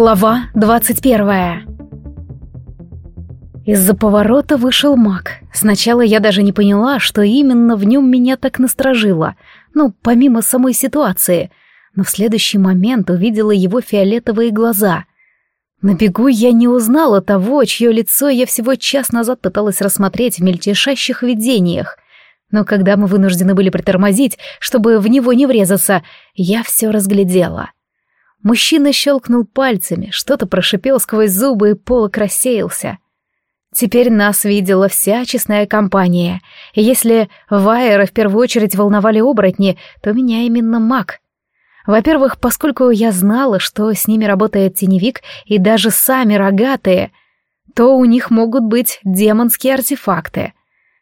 Глава двадцать первая. Из-за поворота вышел маг. Сначала я даже не поняла, что именно в нем меня так насторожило. Ну, помимо самой ситуации. Но в следующий момент увидела его фиолетовые глаза. На бегу я не узнала того, чье лицо я всего час назад пыталась рассмотреть в мельтешащих видениях. Но когда мы вынуждены были притормозить, чтобы в него не врезаться, я все разглядела — Мужчина щелкнул пальцами, что-то прошипел сквозь зубы и полок рассеялся. Теперь нас видела вся честная компания, если Вайера в первую очередь волновали оборотни, то меня именно маг. Во-первых, поскольку я знала, что с ними работает теневик и даже сами рогатые, то у них могут быть демонские артефакты.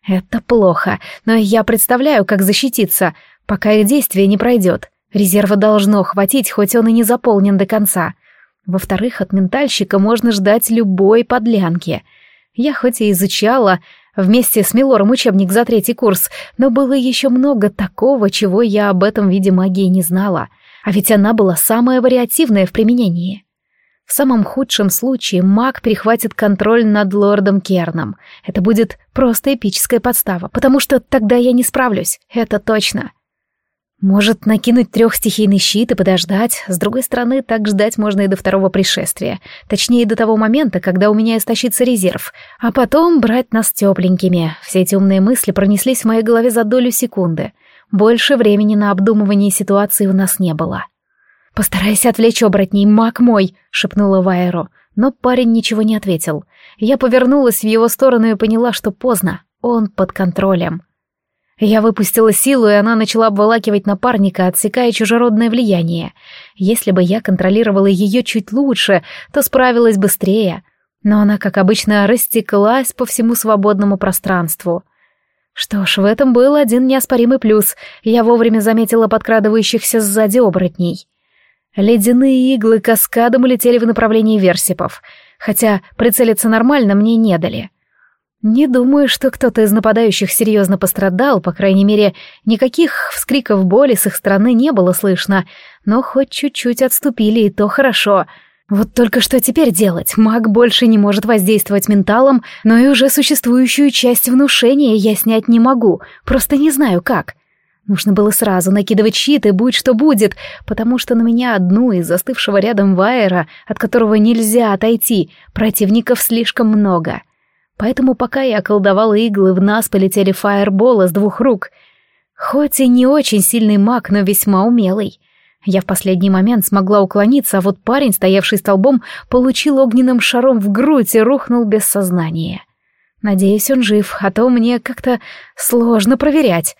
Это плохо, но я представляю, как защититься, пока их действие не пройдет. Резерва должно хватить, хоть он и не заполнен до конца. Во-вторых, от ментальщика можно ждать любой подлянки. Я хоть и изучала вместе с Милором учебник за третий курс, но было еще много такого, чего я об этом виде магии не знала. А ведь она была самая вариативная в применении. В самом худшем случае маг перехватит контроль над лордом Керном. Это будет просто эпическая подстава, потому что тогда я не справлюсь, это точно. Может, накинуть трехстихийный щит и подождать. С другой стороны, так ждать можно и до второго пришествия. Точнее, до того момента, когда у меня истощится резерв. А потом брать нас тепленькими. Все эти умные мысли пронеслись в моей голове за долю секунды. Больше времени на обдумывание ситуации у нас не было. «Постарайся отвлечь оборотней, маг мой!» — шепнула Вайеру. Но парень ничего не ответил. Я повернулась в его сторону и поняла, что поздно. Он под контролем. Я выпустила силу, и она начала обволакивать напарника, отсекая чужеродное влияние. Если бы я контролировала ее чуть лучше, то справилась быстрее. Но она, как обычно, растеклась по всему свободному пространству. Что ж, в этом был один неоспоримый плюс. Я вовремя заметила подкрадывающихся сзади оборотней. Ледяные иглы каскадом улетели в направлении версипов, хотя прицелиться нормально мне не дали. — не думаю, что кто-то из нападающих серьезно пострадал, по крайней мере, никаких вскриков боли с их стороны не было слышно, но хоть чуть-чуть отступили, и то хорошо. Вот только что теперь делать? Маг больше не может воздействовать менталом, но и уже существующую часть внушения я снять не могу, просто не знаю как. Нужно было сразу накидывать щит и будь что будет, потому что на меня одну из застывшего рядом Вайера, от которого нельзя отойти, противников слишком много — Поэтому пока я колдовала иглы, в нас полетели фаерболы с двух рук. Хоть и не очень сильный маг, но весьма умелый. Я в последний момент смогла уклониться, а вот парень, стоявший столбом, получил огненным шаром в грудь и рухнул без сознания. Надеюсь, он жив, а то мне как-то сложно проверять.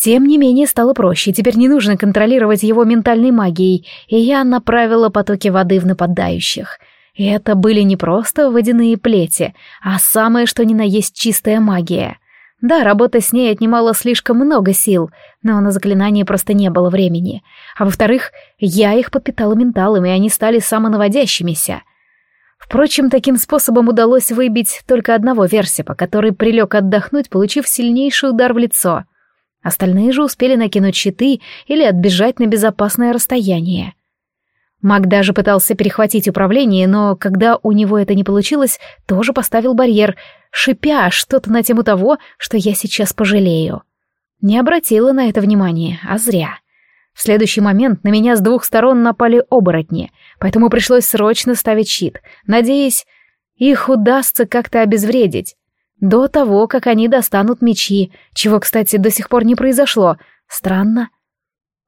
Тем не менее, стало проще, теперь не нужно контролировать его ментальной магией, и я направила потоки воды в нападающих — и это были не просто водяные плети, а самое что ни на есть чистая магия. Да, работа с ней отнимала слишком много сил, но на заклинание просто не было времени. А во-вторых, я их подпитала менталом, и они стали самонаводящимися. Впрочем, таким способом удалось выбить только одного версипа, который прилег отдохнуть, получив сильнейший удар в лицо. Остальные же успели накинуть щиты или отбежать на безопасное расстояние. Маг даже пытался перехватить управление, но когда у него это не получилось, тоже поставил барьер, шипя что-то на тему того, что я сейчас пожалею. Не обратила на это внимания, а зря. В следующий момент на меня с двух сторон напали оборотни, поэтому пришлось срочно ставить щит, надеясь, их удастся как-то обезвредить. До того, как они достанут мечи, чего, кстати, до сих пор не произошло. Странно.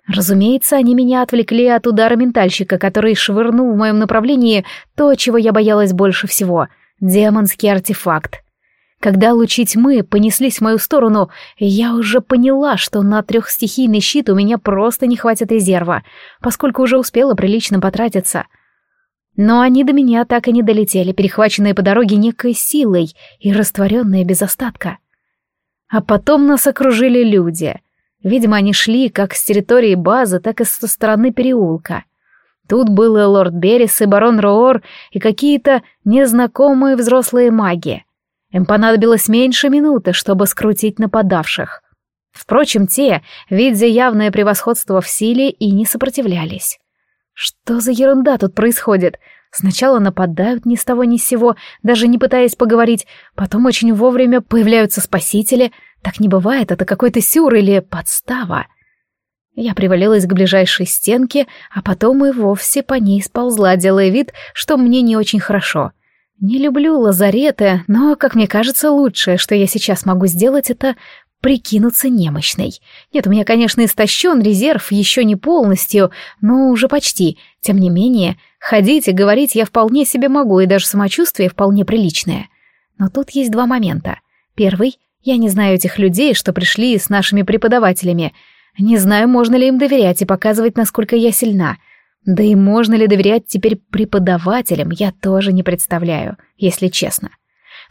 Разумеется, они меня отвлекли от удара ментальщика, который швырнул в моем направлении то, чего я боялась больше всего — демонский артефакт. Когда лучи тьмы понеслись в мою сторону, я уже поняла, что на трехстихийный щит у меня просто не хватит резерва, поскольку уже успела прилично потратиться. Но они до меня так и не долетели, перехваченные по дороге некой силой и растворенные без остатка. А потом нас окружили люди — Видимо, они шли как с территории базы, так и со стороны переулка. Тут был и лорд Беррис, и барон Роор, и какие-то незнакомые взрослые маги. Им понадобилось меньше минуты, чтобы скрутить нападавших. Впрочем, те, видя явное превосходство в силе, и не сопротивлялись. Что за ерунда тут происходит? Сначала нападают ни с того ни с сего, даже не пытаясь поговорить, потом очень вовремя появляются спасители. Так не бывает, это какой-то сюр или подстава. Я привалилась к ближайшей стенке, а потом и вовсе по ней сползла, делая вид, что мне не очень хорошо. Не люблю лазареты, но, как мне кажется, лучшее, что я сейчас могу сделать, это прикинуться немощной. Нет, у меня, конечно, истощен резерв, еще не полностью, но уже почти. Тем не менее, ходить и говорить я вполне себе могу, и даже самочувствие вполне приличное. Но тут есть два момента. Первый — я не знаю этих людей, что пришли с нашими преподавателями. Не знаю, можно ли им доверять и показывать, насколько я сильна. Да и можно ли доверять теперь преподавателям, я тоже не представляю, если честно.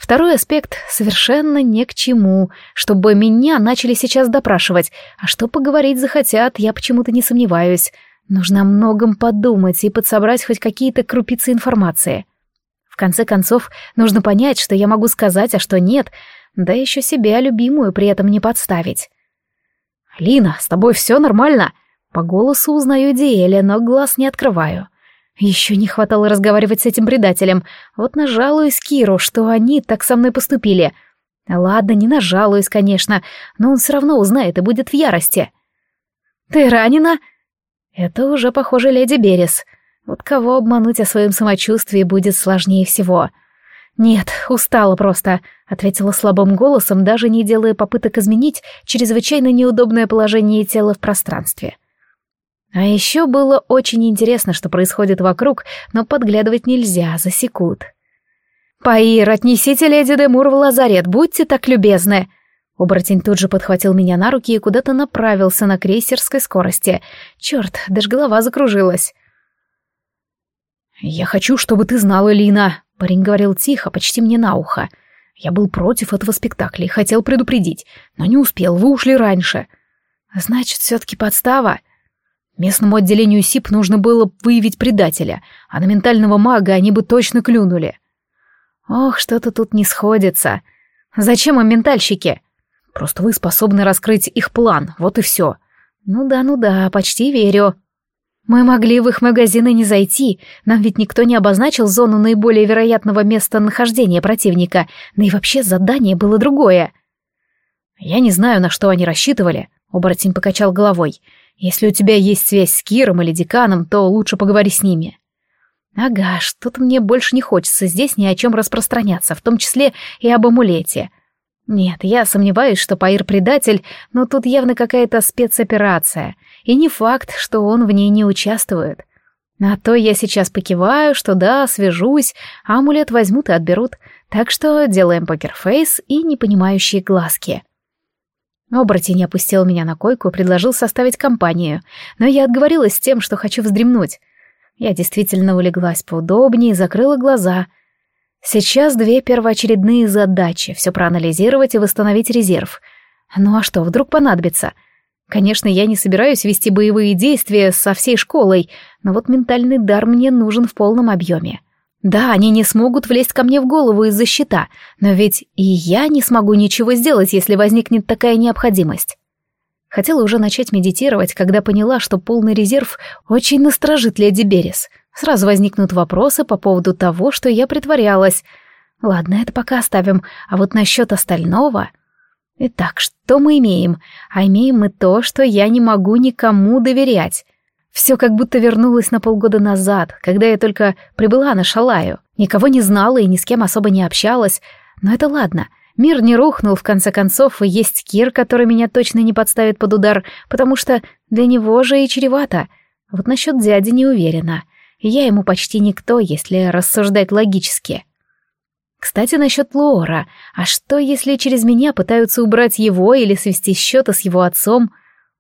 Второй аспект совершенно не к чему, чтобы меня начали сейчас допрашивать, а что поговорить захотят, я почему-то не сомневаюсь. Нужно о многом подумать и подсобрать хоть какие-то крупицы информации. В конце концов, нужно понять, что я могу сказать, а что нет, да еще себя любимую при этом не подставить. «Лина, с тобой все нормально?» По голосу узнаю Диэля, но глаз не открываю. Еще не хватало разговаривать с этим предателем. Вот нажалуюсь Киру, что они так со мной поступили. Ладно, не нажалуюсь, конечно, но он все равно узнает и будет в ярости. «Ты ранена?» Это уже, похоже, леди Берес. Вот кого обмануть о своем самочувствии будет сложнее всего. «Нет, устала просто», — ответила слабым голосом, даже не делая попыток изменить чрезвычайно неудобное положение тела в пространстве. А еще было очень интересно, что происходит вокруг, но подглядывать нельзя, засекут. «Паир, отнесите леди Демур в лазарет, будьте так любезны!» Оборотень тут же подхватил меня на руки и куда-то направился на крейсерской скорости. Черт, даже голова закружилась. «Я хочу, чтобы ты знала, Лина», — парень говорил тихо, почти мне на ухо. «Я был против этого спектакля и хотел предупредить, но не успел, вы ушли раньше». «Значит, все-таки подстава?» Местному отделению СИП нужно было выявить предателя, а на ментального мага они бы точно клюнули. Ох, что-то тут не сходится. Зачем им ментальщики? Просто вы способны раскрыть их план, вот и все. Ну да, ну да, почти верю. Мы могли в их магазины не зайти, нам ведь никто не обозначил зону наиболее вероятного местонахождения противника, да и вообще задание было другое. Я не знаю, на что они рассчитывали, оборотень покачал головой. Если у тебя есть связь с Киром или деканом, то лучше поговори с ними. Ага, что-то мне больше не хочется здесь ни о чем распространяться, в том числе и об амулете. Нет, я сомневаюсь, что Паир предатель, но тут явно какая-то спецоперация, и не факт, что он в ней не участвует. А то я сейчас покиваю, что да, свяжусь, а амулет возьмут и отберут, так что делаем покерфейс и непонимающие глазки. Оборотень опустил меня на койку и предложил составить компанию, но я отговорилась тем, что хочу вздремнуть. Я действительно улеглась поудобнее и закрыла глаза. Сейчас две первоочередные задачи — все проанализировать и восстановить резерв. Ну а что, вдруг понадобится? Конечно, я не собираюсь вести боевые действия со всей школой, но вот ментальный дар мне нужен в полном объеме. Да, они не смогут влезть ко мне в голову из-за щита, но ведь и я не смогу ничего сделать, если возникнет такая необходимость. Хотела уже начать медитировать, когда поняла, что полный резерв очень насторожит леди Берес. Сразу возникнут вопросы по поводу того, что я притворялась. Ладно, это пока оставим, а вот насчет остального... Итак, что мы имеем? А имеем мы то, что я не могу никому доверять. Все как будто вернулось на полгода назад, когда я только прибыла на Шалаю. Никого не знала и ни с кем особо не общалась. Но это ладно. Мир не рухнул, в конце концов, и есть Кир, который меня точно не подставит под удар, потому что для него же и чревато. Вот насчет дяди не уверена. Я ему почти никто, если рассуждать логически. Кстати, насчет Лора. А что, если через меня пытаются убрать его или свести счеты с его отцом?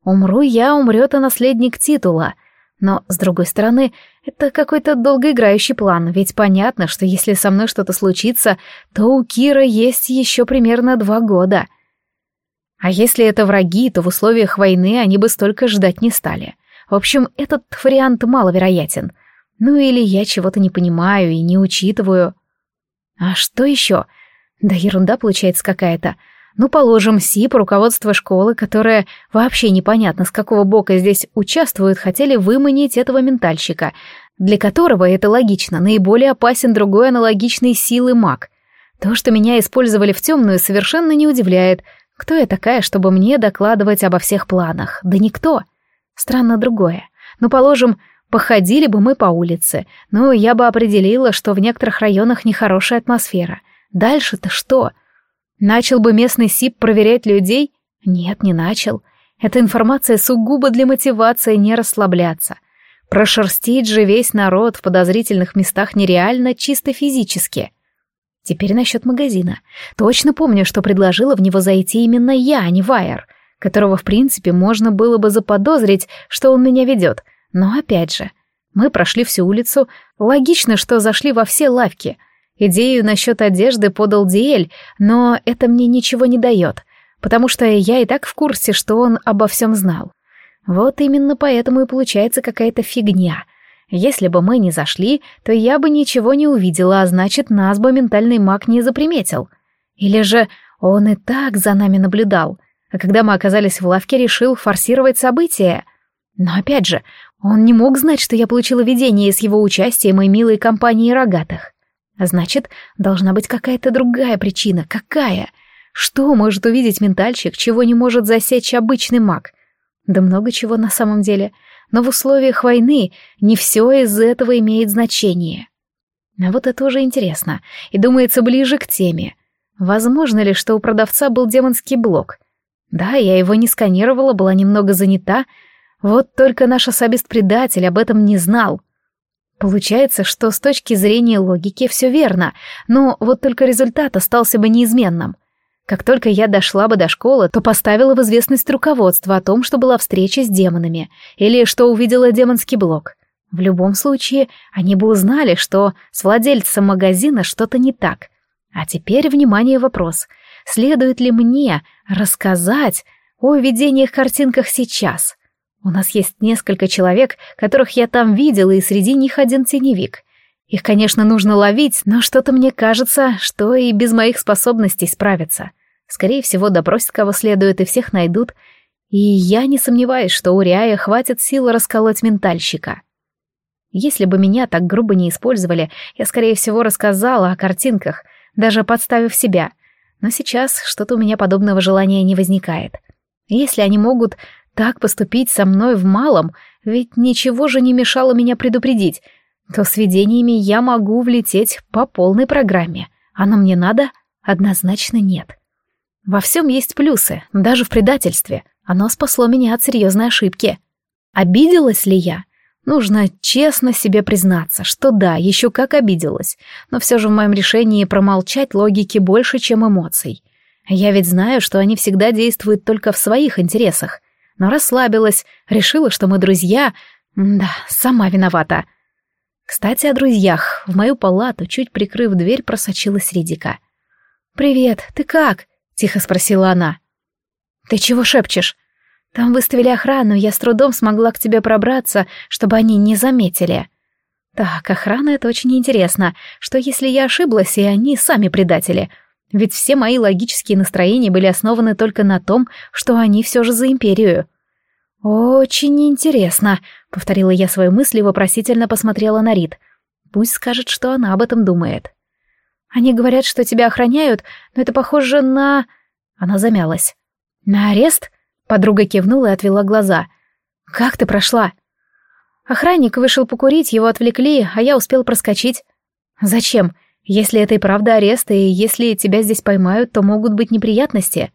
Умру я, умрет и наследник титула. Но, с другой стороны, это какой-то долгоиграющий план, ведь понятно, что если со мной что-то случится, то у Кира есть еще примерно два года. А если это враги, то в условиях войны они бы столько ждать не стали. В общем, этот вариант маловероятен. Ну или я чего-то не понимаю и не учитываю. А что еще? Да ерунда получается какая-то. Ну, положим, СИП, руководство школы, которое вообще непонятно с какого бока здесь участвует, хотели выманить этого ментальщика. для которого, это логично, наиболее опасен другой аналогичной силы маг. То, что меня использовали в темную, совершенно не удивляет. Кто я такая, чтобы мне докладывать обо всех планах? Да никто. Странно другое. Ну, положим, походили бы мы по улице. Ну, я бы определила, что в некоторых районах нехорошая атмосфера. Дальше-то что? Начал бы местный СИП проверять людей? Нет, не начал. Эта информация сугубо для мотивации не расслабляться. Прошерстить же весь народ в подозрительных местах нереально чисто физически. Теперь насчет магазина. Точно помню, что предложила в него зайти именно я, а не Вайер, которого, в принципе, можно было бы заподозрить, что он меня ведет. Но опять же, мы прошли всю улицу, логично, что зашли во все лавки. Идею насчет одежды подал Диэль, но это мне ничего не дает — потому что я и так в курсе, что он обо всем знал. Вот именно поэтому и получается какая-то фигня. Если бы мы не зашли, то я бы ничего не увидела, а значит, нас бы ментальный маг не заприметил. Или же он и так за нами наблюдал, а когда мы оказались в лавке, решил форсировать события. Но опять же, он не мог знать, что я получила видение с его участием и милой компанией рогатых. А значит, должна быть какая-то другая причина. Какая? — что может увидеть ментальщик, чего не может засечь обычный маг? Да много чего на самом деле. Но в условиях войны не все из этого имеет значение. А вот это уже интересно, и думается ближе к теме. Возможно ли, что у продавца был демонский блок? Да, я его не сканировала, была немного занята. Вот только наш особист-предатель об этом не знал. Получается, что с точки зрения логики все верно, но вот только результат остался бы неизменным. Как только я дошла бы до школы, то поставила в известность руководство о том, что была встреча с демонами, или что увидела демонский блок. В любом случае, они бы узнали, что с владельцем магазина что-то не так. А теперь, внимание, вопрос. Следует ли мне рассказать о видениях-картинках сейчас? У нас есть несколько человек, которых я там видела, и среди них один теневик. Их, конечно, нужно ловить, но что-то мне кажется, что и без моих способностей справиться. Скорее всего, допросят кого следует и всех найдут. И я не сомневаюсь, что у Риая хватит силы расколоть ментальщика. Если бы меня так грубо не использовали, я, скорее всего, рассказала о картинках, даже подставив себя. Но сейчас что-то у меня подобного желания не возникает. Если они могут так поступить со мной в малом, ведь ничего же не мешало меня предупредить, то с видениями я могу влететь по полной программе. Оно мне надо? Однозначно нет. Во всем есть плюсы, даже в предательстве. Оно спасло меня от серьезной ошибки. Обиделась ли я? Нужно честно себе признаться, что да, еще как обиделась, но все же в моем решении промолчать логики больше, чем эмоций. Я ведь знаю, что они всегда действуют только в своих интересах. Но расслабилась, решила, что мы друзья. Да, сама виновата. Кстати, о друзьях. В мою палату, чуть прикрыв дверь, просочилась Ридика. «Привет, ты как?» тихо спросила она. «Ты чего шепчешь? Там выставили охрану, я с трудом смогла к тебе пробраться, чтобы они не заметили». «Так, охрана — это очень интересно. Что если я ошиблась, и они сами предатели? Ведь все мои логические настроения были основаны только на том, что они все же за империю». «Очень интересно», — повторила я свои мысли и вопросительно посмотрела на Рит. «Пусть скажет, что она об этом думает». Они говорят, что тебя охраняют, но это похоже на...» Она замялась. «На арест?» Подруга кивнула и отвела глаза. «Как ты прошла?» Охранник вышел покурить, его отвлекли, а я успел проскочить. «Зачем? Если это и правда арест, и если тебя здесь поймают, то могут быть неприятности».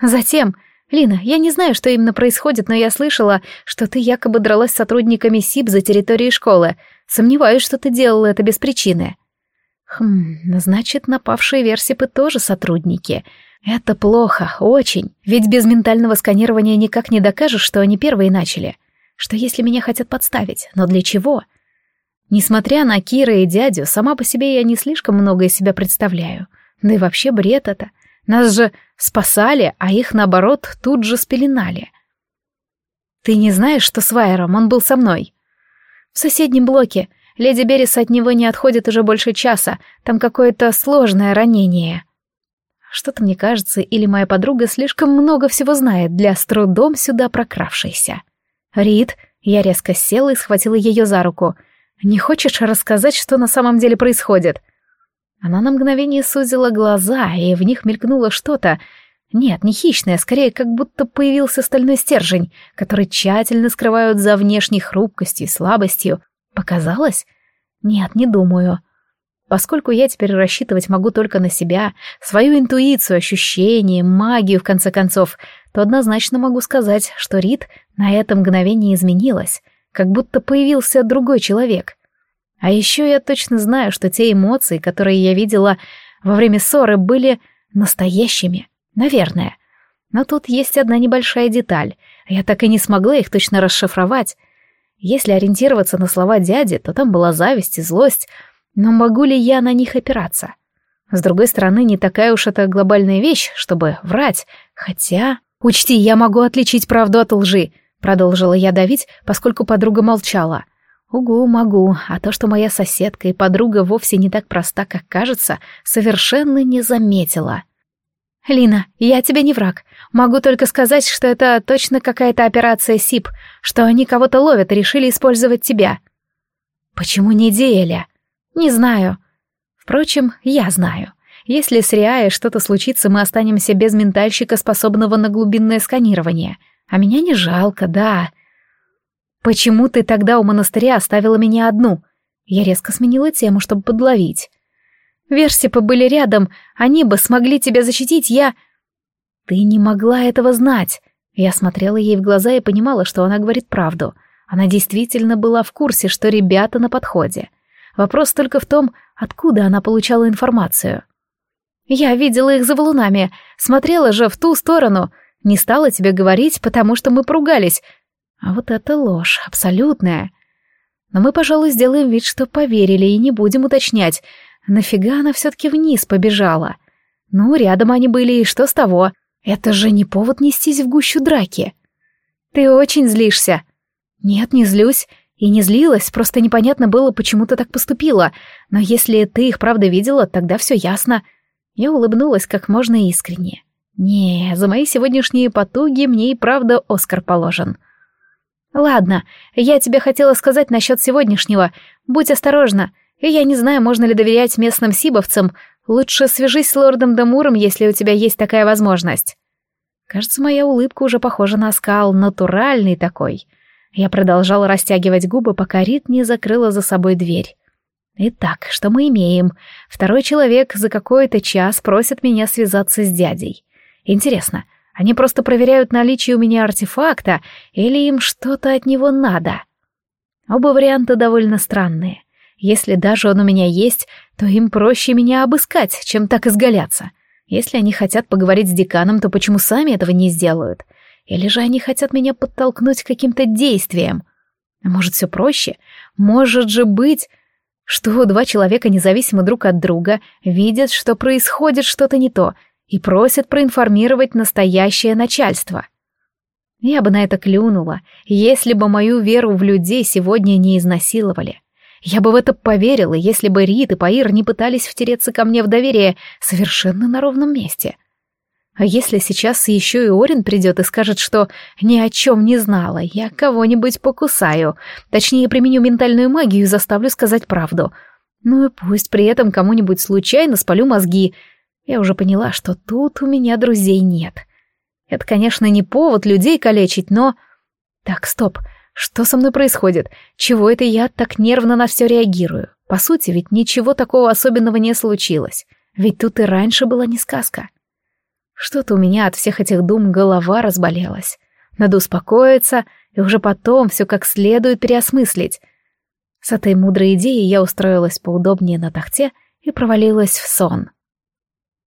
«Затем...» «Лина, я не знаю, что именно происходит, но я слышала, что ты якобы дралась с сотрудниками СИП за территорией школы. Сомневаюсь, что ты делала это без причины». Хм, значит, напавшие версипы тоже сотрудники. Это плохо, очень. Ведь без ментального сканирования никак не докажешь, что они первые начали. Что если меня хотят подставить? Но для чего? Несмотря на Кира и дядю, сама по себе я не слишком много из себя представляю. Да и вообще бред это. Нас же спасали, а их, наоборот, тут же спеленали. Ты не знаешь, что с Вайером он был со мной? В соседнем блоке. Леди Беррис от него не отходит уже больше часа, там какое-то сложное ранение. Что-то мне кажется, или моя подруга слишком много всего знает для с трудом сюда прокравшейся. Рид, я резко села и схватила ее за руку. Не хочешь рассказать, что на самом деле происходит?» Она на мгновение сузила глаза, и в них мелькнуло что-то. Нет, не хищное, скорее, как будто появился стальной стержень, который тщательно скрывают за внешней хрупкостью и слабостью. Показалось? Нет, не думаю. Поскольку я теперь рассчитывать могу только на себя, свою интуицию, ощущения, магию, в конце концов, то однозначно могу сказать, что Рит на это мгновение изменилась, как будто появился другой человек. А еще я точно знаю, что те эмоции, которые я видела во время ссоры, были настоящими, наверное. Но тут есть одна небольшая деталь, я так и не смогла их точно расшифровать. Если ориентироваться на слова дяди, то там была зависть и злость, но могу ли я на них опираться? С другой стороны, не такая уж это глобальная вещь, чтобы врать, хотя... «Учти, я могу отличить правду от лжи», — продолжила я давить, поскольку подруга молчала. «Угу, могу, а то, что моя соседка и подруга вовсе не так проста, как кажется, совершенно не заметила». «Лина, я тебе не враг. Могу только сказать, что это точно какая-то операция СИП, что они кого-то ловят и решили использовать тебя». «Почему не Диэля?» «Не знаю». «Впрочем, я знаю. Если с Риаей что-то случится, мы останемся без ментальщика, способного на глубинное сканирование. А меня не жалко, да». «Почему ты тогда у монастыря оставила меня одну?» Я резко сменила тему, чтобы подловить. Версипы были рядом, они бы смогли тебя защитить, я... Ты не могла этого знать. Я смотрела ей в глаза и понимала, что она говорит правду. Она действительно была в курсе, что ребята на подходе. Вопрос только в том, откуда она получала информацию. Я видела их за валунами, смотрела же в ту сторону. Не стала тебе говорить, потому что мы поругались. А вот это ложь, абсолютная. Но мы, пожалуй, сделаем вид, что поверили и не будем уточнять, Нафига она все-таки вниз побежала? Ну, рядом они были, и что с того? Это же не повод нестись в гущу драки. Ты очень злишься. Нет, не злюсь. И не злилась, просто непонятно было, почему ты так поступила. Но если ты их правда видела, тогда все ясно. Я улыбнулась как можно искренне. Не, за мои сегодняшние потуги мне и правда Оскар положен. Ладно, я тебе хотела сказать насчет сегодняшнего. Будь осторожна. И я не знаю, можно ли доверять местным сибовцам. Лучше свяжись с лордом Дамуром, если у тебя есть такая возможность. Кажется, моя улыбка уже похожа на скал, натуральный такой. Я продолжала растягивать губы, пока Рит не закрыла за собой дверь. Итак, что мы имеем? Второй человек за какой-то час просит меня связаться с дядей. Интересно, они просто проверяют наличие у меня артефакта или им что-то от него надо? Оба варианта довольно странные. Если даже он у меня есть, то им проще меня обыскать, чем так изгаляться. Если они хотят поговорить с деканом, то почему сами этого не сделают? Или же они хотят меня подтолкнуть к каким-то действиям? Может, все проще? Может же быть, что два человека, независимо друг от друга, видят, что происходит что-то не то, и просят проинформировать настоящее начальство. Я бы на это клюнула, если бы мою веру в людей сегодня не изнасиловали. Я бы в это поверила, если бы Рит и Паир не пытались втереться ко мне в доверие совершенно на ровном месте. А если сейчас еще и Орин придет и скажет, что ни о чем не знала, я кого-нибудь покусаю, точнее применю ментальную магию и заставлю сказать правду. Ну и пусть при этом кому-нибудь случайно спалю мозги. Я уже поняла, что тут у меня друзей нет. Это, конечно, не повод людей калечить, но... Так, стоп. Что со мной происходит? Чего это я так нервно на все реагирую? По сути, ведь ничего такого особенного не случилось. Ведь тут и раньше была не сказка. Что-то у меня от всех этих дум голова разболелась. Надо успокоиться и уже потом все как следует переосмыслить. С этой мудрой идеей я устроилась поудобнее на тахте и провалилась в сон.